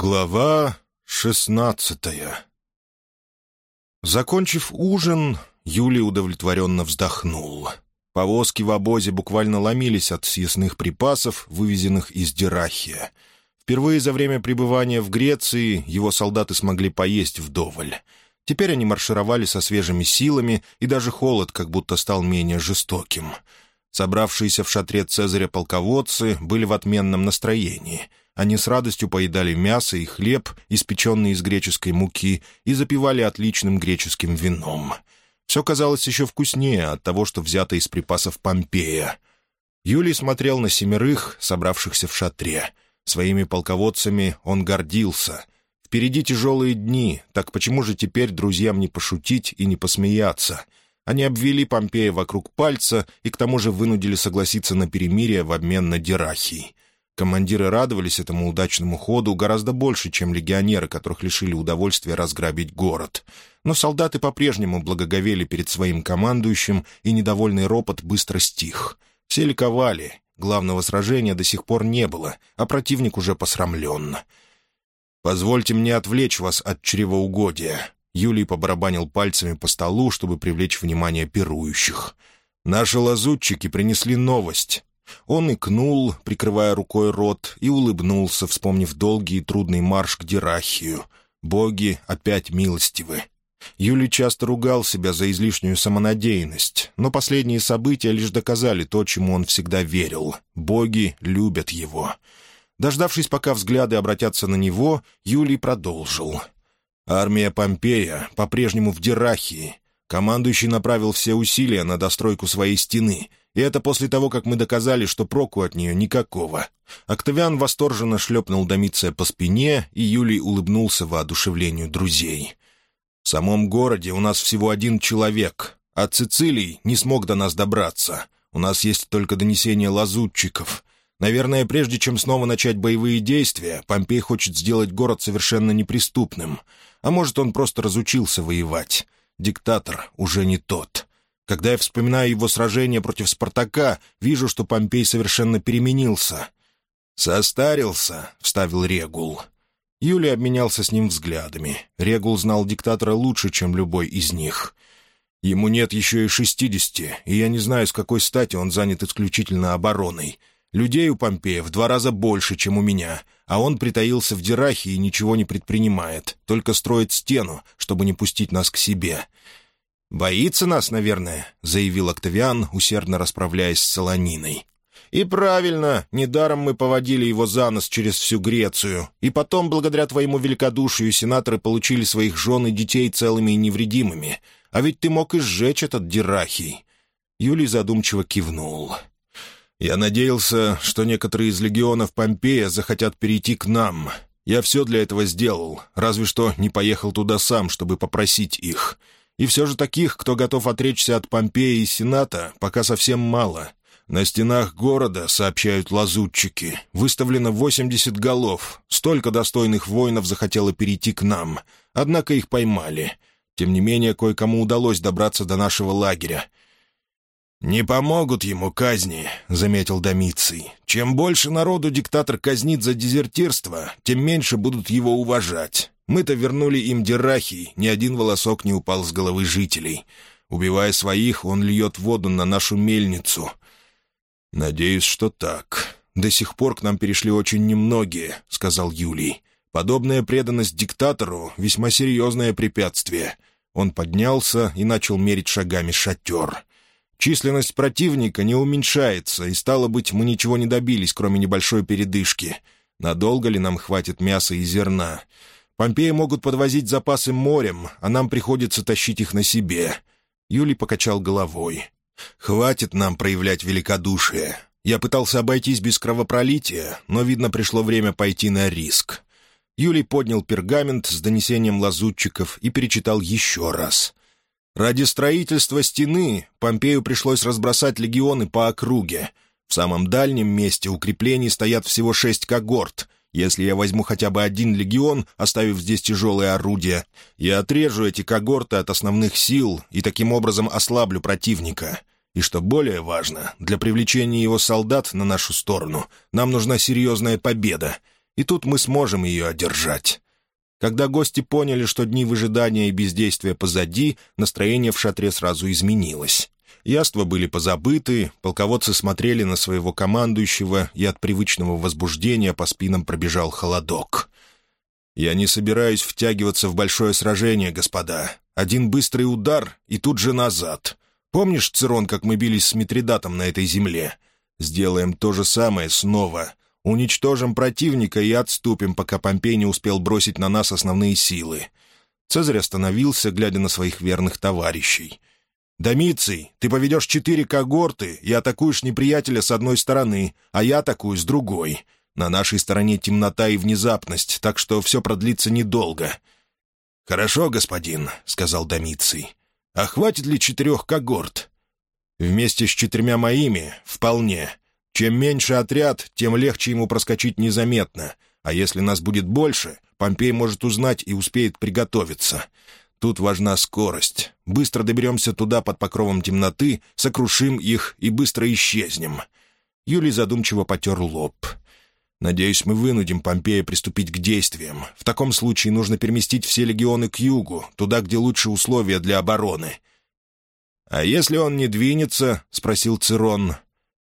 Глава шестнадцатая Закончив ужин, Юлий удовлетворенно вздохнул. Повозки в обозе буквально ломились от съестных припасов, вывезенных из Дирахия. Впервые за время пребывания в Греции его солдаты смогли поесть вдоволь. Теперь они маршировали со свежими силами, и даже холод как будто стал менее жестоким. Собравшиеся в шатре Цезаря полководцы были в отменном настроении — они с радостью поедали мясо и хлеб, испеченный из греческой муки, и запивали отличным греческим вином. Все казалось еще вкуснее от того, что взято из припасов Помпея. Юлий смотрел на семерых, собравшихся в шатре. Своими полководцами он гордился. Впереди тяжелые дни, так почему же теперь друзьям не пошутить и не посмеяться? Они обвели Помпея вокруг пальца и к тому же вынудили согласиться на перемирие в обмен на дирахий. Командиры радовались этому удачному ходу гораздо больше, чем легионеры, которых лишили удовольствия разграбить город. Но солдаты по-прежнему благоговели перед своим командующим, и недовольный ропот быстро стих. Все ликовали. Главного сражения до сих пор не было, а противник уже посрамлен. «Позвольте мне отвлечь вас от чревоугодия». Юлий побарабанил пальцами по столу, чтобы привлечь внимание пирующих. «Наши лазутчики принесли новость. Он икнул, прикрывая рукой рот, и улыбнулся, вспомнив долгий и трудный марш к Дирахию. Боги опять милостивы. Юлий часто ругал себя за излишнюю самонадеянность, но последние события лишь доказали то, чему он всегда верил. Боги любят его. Дождавшись, пока взгляды обратятся на него, Юлий продолжил. «Армия Помпея по-прежнему в Дирахии. Командующий направил все усилия на достройку своей стены — и это после того, как мы доказали, что проку от нее никакого. Октавиан восторженно шлепнул Домиция по спине, и Юлий улыбнулся воодушевлению друзей. «В самом городе у нас всего один человек, а Цицилий не смог до нас добраться. У нас есть только донесение лазутчиков. Наверное, прежде чем снова начать боевые действия, Помпей хочет сделать город совершенно неприступным. А может, он просто разучился воевать. Диктатор уже не тот». Когда я вспоминаю его сражение против Спартака, вижу, что Помпей совершенно переменился. «Состарился», — вставил Регул. Юлий обменялся с ним взглядами. Регул знал диктатора лучше, чем любой из них. Ему нет еще и шестидесяти, и я не знаю, с какой стати он занят исключительно обороной. Людей у Помпея в два раза больше, чем у меня, а он притаился в Дирахе и ничего не предпринимает, только строит стену, чтобы не пустить нас к себе. «Боится нас, наверное», — заявил Октавиан, усердно расправляясь с солониной. «И правильно, недаром мы поводили его за нос через всю Грецию, и потом, благодаря твоему великодушию, сенаторы получили своих жен и детей целыми и невредимыми. А ведь ты мог и сжечь этот Дирахий». Юлий задумчиво кивнул. «Я надеялся, что некоторые из легионов Помпея захотят перейти к нам. Я все для этого сделал, разве что не поехал туда сам, чтобы попросить их». И все же таких, кто готов отречься от Помпеи и Сената, пока совсем мало. На стенах города, сообщают лазутчики, выставлено 80 голов. Столько достойных воинов захотело перейти к нам. Однако их поймали. Тем не менее, кое-кому удалось добраться до нашего лагеря. «Не помогут ему казни», — заметил Домиций. «Чем больше народу диктатор казнит за дезертирство, тем меньше будут его уважать. Мы-то вернули им дирахи, ни один волосок не упал с головы жителей. Убивая своих, он льет воду на нашу мельницу. «Надеюсь, что так. До сих пор к нам перешли очень немногие», — сказал Юлий. «Подобная преданность диктатору — весьма серьезное препятствие». Он поднялся и начал мерить шагами шатер. Численность противника не уменьшается, и, стало быть, мы ничего не добились, кроме небольшой передышки. Надолго ли нам хватит мяса и зерна? Помпеи могут подвозить запасы морем, а нам приходится тащить их на себе». Юлий покачал головой. «Хватит нам проявлять великодушие. Я пытался обойтись без кровопролития, но, видно, пришло время пойти на риск». Юлий поднял пергамент с донесением лазутчиков и перечитал еще раз. «Ради строительства стены Помпею пришлось разбросать легионы по округе. В самом дальнем месте укреплений стоят всего шесть когорт — если я возьму хотя бы один легион, оставив здесь тяжелые орудия, я отрежу эти когорты от основных сил и таким образом ослаблю противника. И что более важно, для привлечения его солдат на нашу сторону нам нужна серьезная победа. и тут мы сможем ее одержать. Когда гости поняли, что дни выжидания и бездействия позади, настроение в шатре сразу изменилось. Яства были позабыты, полководцы смотрели на своего командующего, и от привычного возбуждения по спинам пробежал холодок. «Я не собираюсь втягиваться в большое сражение, господа. Один быстрый удар, и тут же назад. Помнишь, Цирон, как мы бились с Митридатом на этой земле? Сделаем то же самое снова. Уничтожим противника и отступим, пока Помпей не успел бросить на нас основные силы». Цезарь остановился, глядя на своих верных товарищей. «Домиций, ты поведешь четыре когорты и атакуешь неприятеля с одной стороны, а я атакую с другой. На нашей стороне темнота и внезапность, так что все продлится недолго». «Хорошо, господин», — сказал Домиций. «А хватит ли четырех когорт?» «Вместе с четырьмя моими — вполне. Чем меньше отряд, тем легче ему проскочить незаметно. А если нас будет больше, Помпей может узнать и успеет приготовиться. Тут важна скорость. Быстро доберемся туда под покровом темноты, сокрушим их и быстро исчезнем». Юлий задумчиво потер лоб. «Надеюсь, мы вынудим Помпея приступить к действиям. В таком случае нужно переместить все легионы к югу, туда, где лучшие условия для обороны». «А если он не двинется?» — спросил Цирон.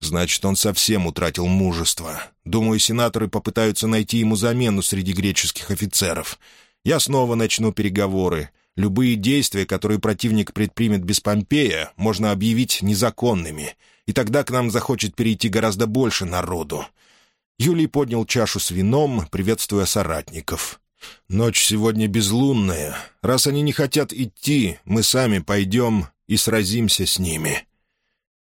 «Значит, он совсем утратил мужество. Думаю, сенаторы попытаются найти ему замену среди греческих офицеров. Я снова начну переговоры. Любые действия, которые противник предпримет без Помпея, можно объявить незаконными, и тогда к нам захочет перейти гораздо больше народу». Юлий поднял чашу с вином, приветствуя соратников. «Ночь сегодня безлунная. Раз они не хотят идти, мы сами пойдем и сразимся с ними».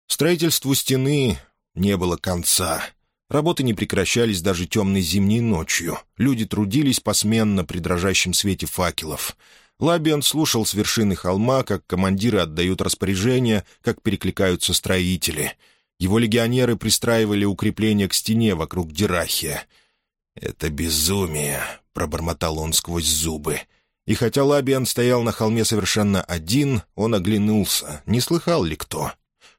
Строительству стены не было конца. Работы не прекращались даже темной зимней ночью. Люди трудились посменно при дрожащем свете факелов — Лабиан слушал с вершины холма, как командиры отдают распоряжения, как перекликаются строители. Его легионеры пристраивали укрепления к стене вокруг Дирахия. «Это безумие», — пробормотал он сквозь зубы. И хотя Лабиан стоял на холме совершенно один, он оглянулся, не слыхал ли кто.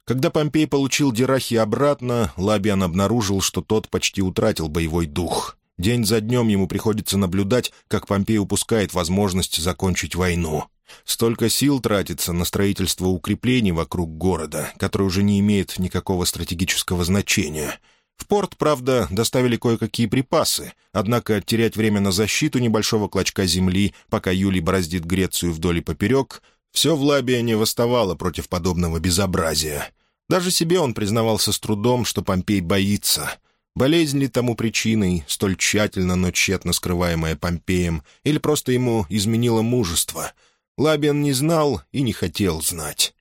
Когда Помпей получил Дирахи обратно, Лабиан обнаружил, что тот почти утратил боевой дух. День за днем ему приходится наблюдать, как Помпей упускает возможность закончить войну. Столько сил тратится на строительство укреплений вокруг города, которое уже не имеет никакого стратегического значения. В порт, правда, доставили кое-какие припасы, однако терять время на защиту небольшого клочка земли, пока Юлий бороздит Грецию вдоль и поперек, все в Лабия не восставало против подобного безобразия. Даже себе он признавался с трудом, что Помпей боится — Болезнь ли тому причиной, столь тщательно, но тщетно скрываемая Помпеем, или просто ему изменило мужество? Лабиан не знал и не хотел знать.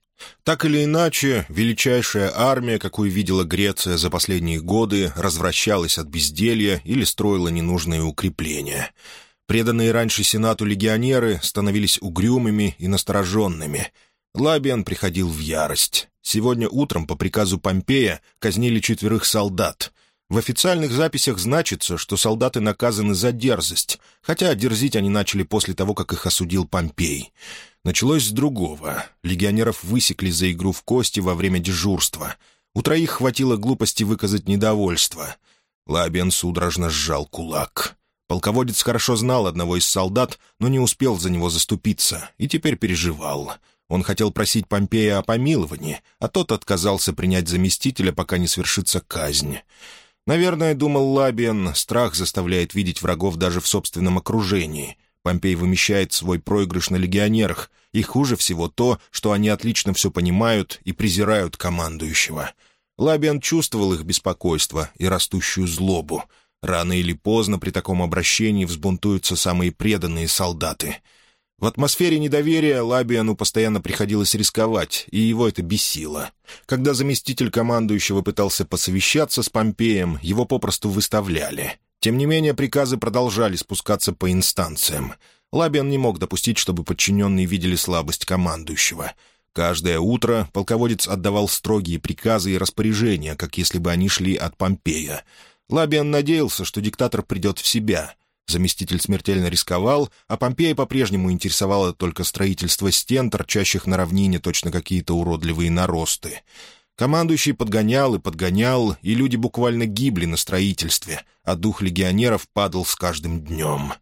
Так или иначе, величайшая армия, какую видела Греция за последние годы, развращалась от безделья или строила ненужные укрепления. Преданные раньше Сенату легионеры становились угрюмыми и настороженными. Лабиан приходил в ярость. Сегодня утром по приказу Помпея казнили четверых солдат. В официальных записях значится, что солдаты наказаны за дерзость, хотя дерзить они начали после того, как их осудил Помпей. Началось с другого. Легионеров высекли за игру в кости во время дежурства. У троих хватило глупости выказать недовольство. Лабиан судорожно сжал кулак. Полководец хорошо знал одного из солдат, но не успел за него заступиться, и теперь переживал. Он хотел просить Помпея о помиловании, а тот отказался принять заместителя, пока не свершится казнь. Наверное, думал Лабиан, страх заставляет видеть врагов даже в собственном окружении. Помпей вымещает свой проигрыш на легионерах, и хуже всего то, что они отлично все понимают и презирают командующего. Лабиан чувствовал их беспокойство и растущую злобу. Рано или поздно при таком обращении взбунтуются самые преданные солдаты — в атмосфере недоверия Лабиану постоянно приходилось рисковать, и его это бесило. Когда заместитель командующего пытался посовещаться с Помпеем, его попросту выставляли. Тем не менее, приказы продолжали спускаться по инстанциям. Лабиан не мог допустить, чтобы подчиненные видели слабость командующего. Каждое утро полководец отдавал строгие приказы и распоряжения, как если бы они шли от Помпея. Лабиан надеялся, что диктатор придет в себя — Заместитель смертельно рисковал, а Помпея по-прежнему интересовало только строительство стен, торчащих на равнине точно какие-то уродливые наросты. Командующий подгонял и подгонял, и люди буквально гибли на строительстве, а дух легионеров падал с каждым днем.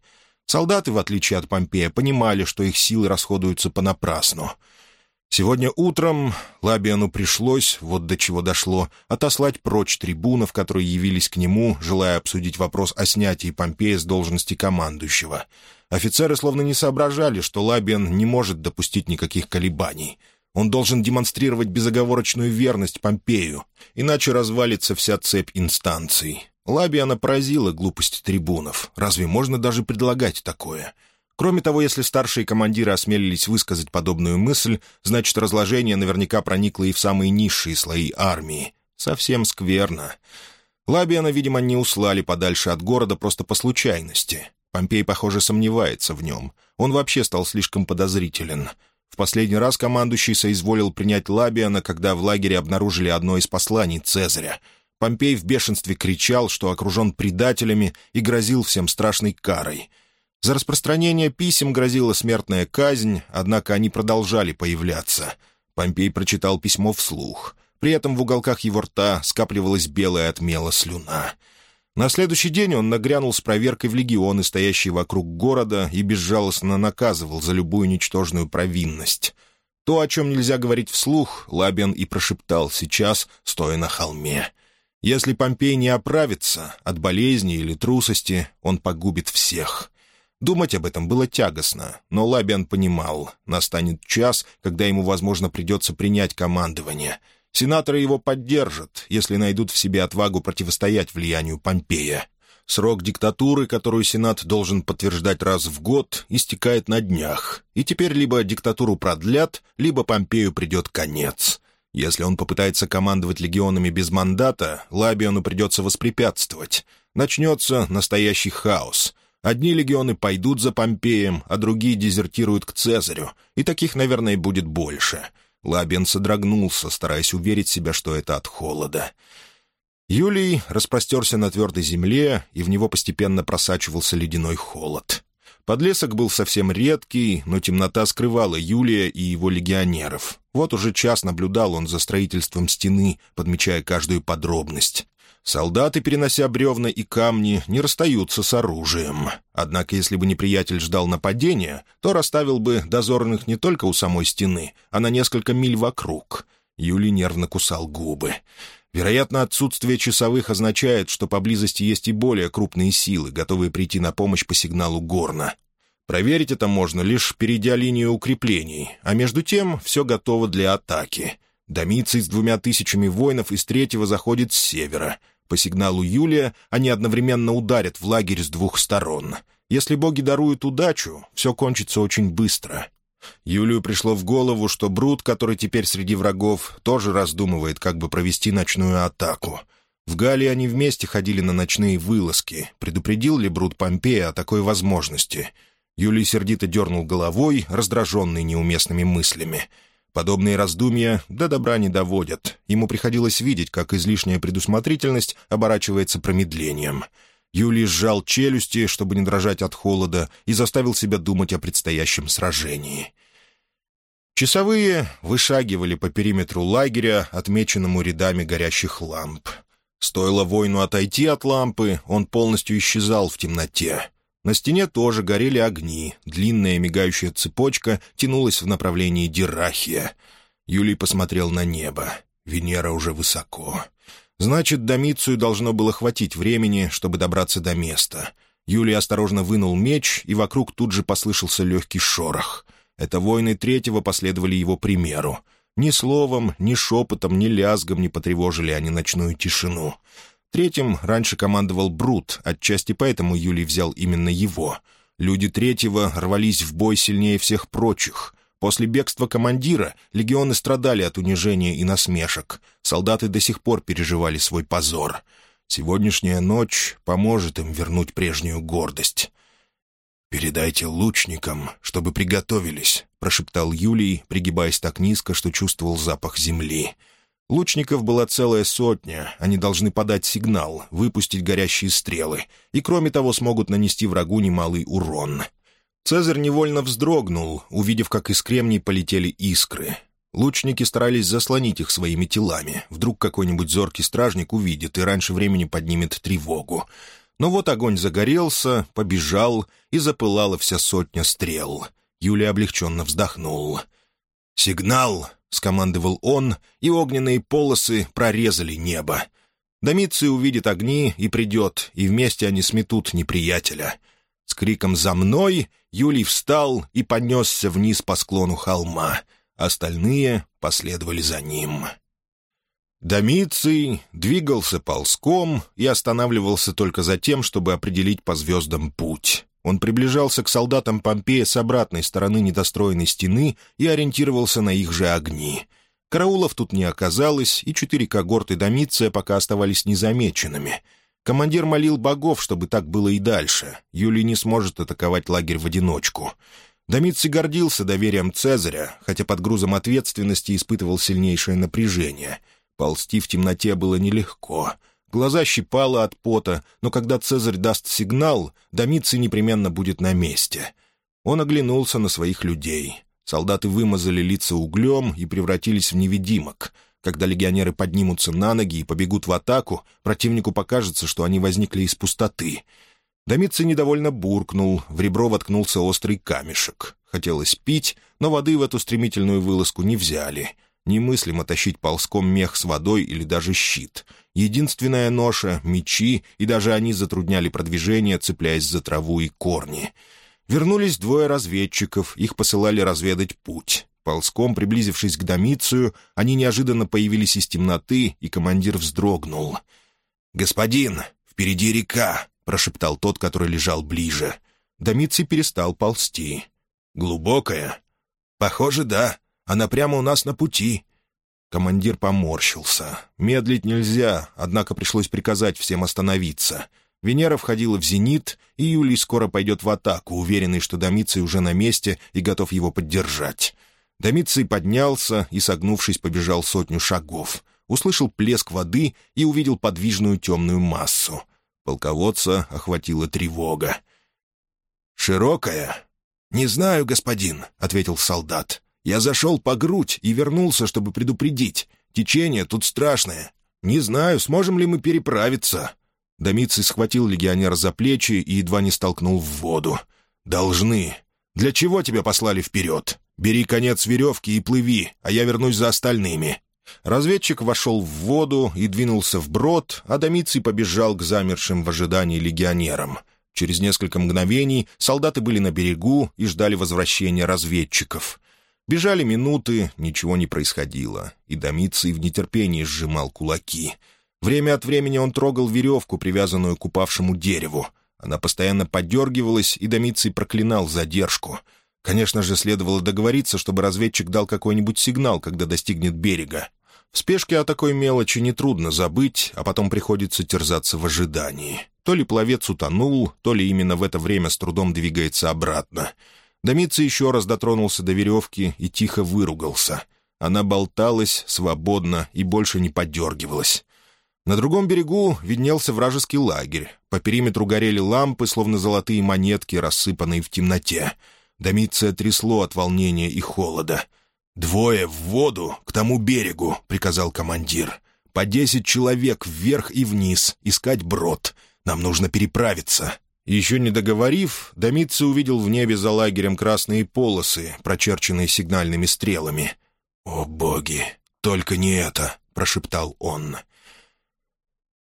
Солдаты, в отличие от Помпея, понимали, что их силы расходуются понапрасну. Сегодня утром Лабиану пришлось, вот до чего дошло, отослать прочь трибунов, которые явились к нему, желая обсудить вопрос о снятии Помпея с должности командующего. Офицеры словно не соображали, что Лабиан не может допустить никаких колебаний. Он должен демонстрировать безоговорочную верность Помпею, иначе развалится вся цепь инстанций. Лабиана поразила глупость трибунов. Разве можно даже предлагать такое? Кроме того, если старшие командиры осмелились высказать подобную мысль, значит, разложение наверняка проникло и в самые низшие слои армии. Совсем скверно. Лабиана, видимо, не услали подальше от города просто по случайности. Помпей, похоже, сомневается в нем. Он вообще стал слишком подозрителен. В последний раз командующий соизволил принять Лабиана, когда в лагере обнаружили одно из посланий Цезаря — Помпей в бешенстве кричал, что окружен предателями и грозил всем страшной карой. За распространение писем грозила смертная казнь, однако они продолжали появляться. Помпей прочитал письмо вслух. При этом в уголках его рта скапливалась белая от мела слюна. На следующий день он нагрянул с проверкой в легионы, стоящие вокруг города, и безжалостно наказывал за любую ничтожную провинность. То, о чем нельзя говорить вслух, Лабиан и прошептал сейчас, стоя на холме. Если Помпей не оправится от болезни или трусости, он погубит всех. Думать об этом было тягостно, но Лабиан понимал, настанет час, когда ему, возможно, придется принять командование. Сенаторы его поддержат, если найдут в себе отвагу противостоять влиянию Помпея. Срок диктатуры, которую Сенат должен подтверждать раз в год, истекает на днях, и теперь либо диктатуру продлят, либо Помпею придет конец. Если он попытается командовать легионами без мандата, Лабиону придется воспрепятствовать. Начнется настоящий хаос. Одни легионы пойдут за Помпеем, а другие дезертируют к Цезарю, и таких, наверное, будет больше. Лабиан содрогнулся, стараясь уверить себя, что это от холода. Юлий распростерся на твердой земле, и в него постепенно просачивался ледяной холод. Подлесок был совсем редкий, но темнота скрывала Юлия и его легионеров. Вот уже час наблюдал он за строительством стены, подмечая каждую подробность. Солдаты, перенося бревна и камни, не расстаются с оружием. Однако, если бы неприятель ждал нападения, то расставил бы дозорных не только у самой стены, а на несколько миль вокруг. Юлий нервно кусал губы. Вероятно, отсутствие часовых означает, что поблизости есть и более крупные силы, готовые прийти на помощь по сигналу горна. Проверить это можно, лишь перейдя линию укреплений, а между тем все готово для атаки. Домиций с двумя тысячами воинов из третьего заходит с севера. По сигналу Юлия они одновременно ударят в лагерь с двух сторон. Если боги даруют удачу, все кончится очень быстро. Юлию пришло в голову, что Брут, который теперь среди врагов, тоже раздумывает, как бы провести ночную атаку. В Галлии они вместе ходили на ночные вылазки. Предупредил ли Брут Помпея о такой возможности? Юлий сердито дернул головой, раздраженный неуместными мыслями. Подобные раздумья до добра не доводят. Ему приходилось видеть, как излишняя предусмотрительность оборачивается промедлением — Юлий сжал челюсти, чтобы не дрожать от холода, и заставил себя думать о предстоящем сражении. Часовые вышагивали по периметру лагеря, отмеченному рядами горящих ламп. Стоило воину отойти от лампы, он полностью исчезал в темноте. На стене тоже горели огни, длинная мигающая цепочка тянулась в направлении Дирахия. Юлий посмотрел на небо. Венера уже высоко. Значит, Домицию должно было хватить времени, чтобы добраться до места. Юлий осторожно вынул меч, и вокруг тут же послышался легкий шорох. Это воины третьего последовали его примеру. Ни словом, ни шепотом, ни лязгом не потревожили они ночную тишину. Третьим раньше командовал Брут, отчасти поэтому Юлий взял именно его. Люди третьего рвались в бой сильнее всех прочих. После бегства командира легионы страдали от унижения и насмешек. Солдаты до сих пор переживали свой позор. Сегодняшняя ночь поможет им вернуть прежнюю гордость. «Передайте лучникам, чтобы приготовились», — прошептал Юлий, пригибаясь так низко, что чувствовал запах земли. Лучников была целая сотня, они должны подать сигнал, выпустить горящие стрелы, и, кроме того, смогут нанести врагу немалый урон. Цезарь невольно вздрогнул, увидев, как из кремней полетели искры. Лучники старались заслонить их своими телами. Вдруг какой-нибудь зоркий стражник увидит и раньше времени поднимет тревогу. Но вот огонь загорелся, побежал, и запылала вся сотня стрел. Юлия облегченно вздохнул. «Сигнал!» — скомандовал он, и огненные полосы прорезали небо. Домиций увидит огни и придет, и вместе они сметут неприятеля. С криком «За мной!» Юлий встал и понесся вниз по склону холма — Остальные последовали за ним. Домиций двигался ползком и останавливался только за тем, чтобы определить по звездам путь. Он приближался к солдатам Помпея с обратной стороны недостроенной стены и ориентировался на их же огни. Караулов тут не оказалось, и четыре когорты Домиция пока оставались незамеченными. Командир молил богов, чтобы так было и дальше. Юлий не сможет атаковать лагерь в одиночку. Домиций гордился доверием Цезаря, хотя под грузом ответственности испытывал сильнейшее напряжение. Ползти в темноте было нелегко. Глаза щипало от пота, но когда Цезарь даст сигнал, Домиций непременно будет на месте. Он оглянулся на своих людей. Солдаты вымазали лица углем и превратились в невидимок. Когда легионеры поднимутся на ноги и побегут в атаку, противнику покажется, что они возникли из пустоты — Домицей недовольно буркнул, в ребро воткнулся острый камешек. Хотелось пить, но воды в эту стремительную вылазку не взяли. Немыслимо тащить ползком мех с водой или даже щит. Единственная ноша — мечи, и даже они затрудняли продвижение, цепляясь за траву и корни. Вернулись двое разведчиков, их посылали разведать путь. Ползком, приблизившись к Домицию, они неожиданно появились из темноты, и командир вздрогнул. «Господин, впереди река!» прошептал тот, который лежал ближе. Домиций перестал ползти. «Глубокая?» «Похоже, да. Она прямо у нас на пути». Командир поморщился. Медлить нельзя, однако пришлось приказать всем остановиться. Венера входила в зенит, и Юлий скоро пойдет в атаку, уверенный, что Домиций уже на месте и готов его поддержать. Домиций поднялся и, согнувшись, побежал сотню шагов. Услышал плеск воды и увидел подвижную темную массу. Полководца охватила тревога. «Широкая?» «Не знаю, господин», — ответил солдат. «Я зашел по грудь и вернулся, чтобы предупредить. Течение тут страшное. Не знаю, сможем ли мы переправиться». Домиций схватил легионера за плечи и едва не столкнул в воду. «Должны. Для чего тебя послали вперед? Бери конец веревки и плыви, а я вернусь за остальными. Разведчик вошел в воду и двинулся вброд, а Домиций побежал к замершим в ожидании легионерам. Через несколько мгновений солдаты были на берегу и ждали возвращения разведчиков. Бежали минуты, ничего не происходило, и Домиций в нетерпении сжимал кулаки. Время от времени он трогал веревку, привязанную к упавшему дереву. Она постоянно подергивалась, и Домиций проклинал задержку. Конечно же, следовало договориться, чтобы разведчик дал какой-нибудь сигнал, когда достигнет берега. В спешке о такой мелочи нетрудно забыть, а потом приходится терзаться в ожидании. То ли пловец утонул, то ли именно в это время с трудом двигается обратно. Домица еще раз дотронулся до веревки и тихо выругался. Она болталась свободно и больше не подергивалась. На другом берегу виднелся вражеский лагерь. По периметру горели лампы, словно золотые монетки, рассыпанные в темноте. Домиция трясло от волнения и холода — «Двое в воду, к тому берегу», — приказал командир. «По десять человек вверх и вниз, искать брод. Нам нужно переправиться». Еще не договорив, Домитцы увидел в небе за лагерем красные полосы, прочерченные сигнальными стрелами. «О, боги! Только не это!» — прошептал он.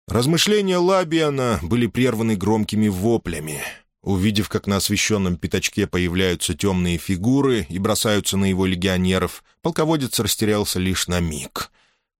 Размышления Лабиана были прерваны громкими воплями. Увидев, как на освещенном пятачке появляются темные фигуры и бросаются на его легионеров, полководец растерялся лишь на миг.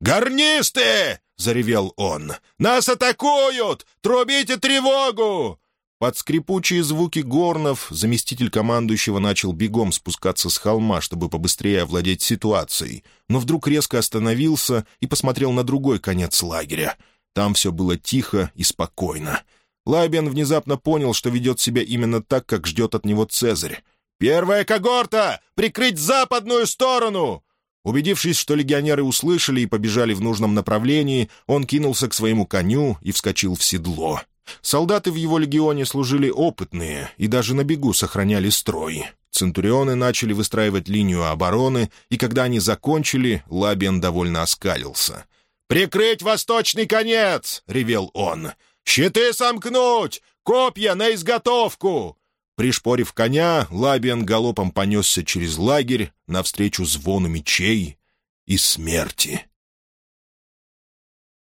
«Гарнисты!» — заревел он. «Нас атакуют! Трубите тревогу!» Под скрипучие звуки горнов заместитель командующего начал бегом спускаться с холма, чтобы побыстрее овладеть ситуацией, но вдруг резко остановился и посмотрел на другой конец лагеря. Там все было тихо и спокойно. Лайбен внезапно понял, что ведет себя именно так, как ждет от него Цезарь. «Первая когорта! Прикрыть западную сторону!» Убедившись, что легионеры услышали и побежали в нужном направлении, он кинулся к своему коню и вскочил в седло. Солдаты в его легионе служили опытные и даже на бегу сохраняли строй. Центурионы начали выстраивать линию обороны, и когда они закончили, Лабиан довольно оскалился. «Прикрыть восточный конец!» — ревел он. «Щиты сомкнуть! Копья на изготовку!» Пришпорив коня, Лабиан галопом понесся через лагерь навстречу звону мечей и смерти.